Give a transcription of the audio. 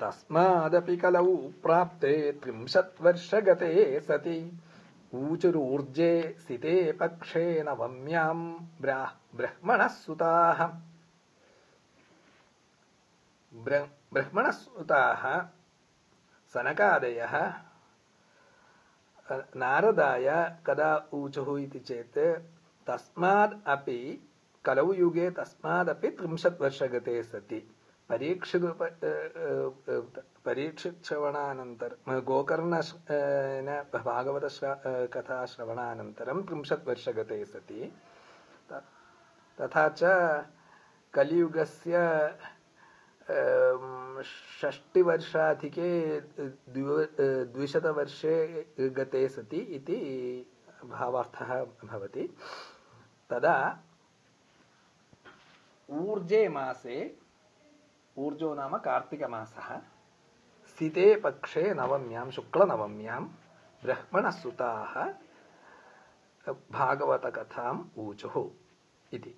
तस्मादपि कलौ प्राप्ते त्रिंशत्वर्षगते सति। ऊचुरूर्जे सिते पक्षे नवम्याम् ब्रह्मणः सुताः ब्रह्मणः सुताः सनकादयः। नारदाय कदा ऊचुः इति चेत् तस्माद् अपि कलौ युगे तस्मादपि त्रिंशत् वर्षगते सति। परीक्षित परीक्षितश्रवणानन्तरं गोकर्ण भागवत कथा श्रवणानन्तरं त्रिंशत् वर्षगते सति तथा च कलियुगस्य षष्टिवर्षाधिके द्विशतवर्षे गते सति इति भावार्थः भवति तदा ऊर्जे मासे ऊर्जो नाम कार्तिकमासः। स्थिते पक्षे नवम्यां शुक्लनवम्यां ब्रह्मणसुताः भागवतकथाम् ऊचुः इति।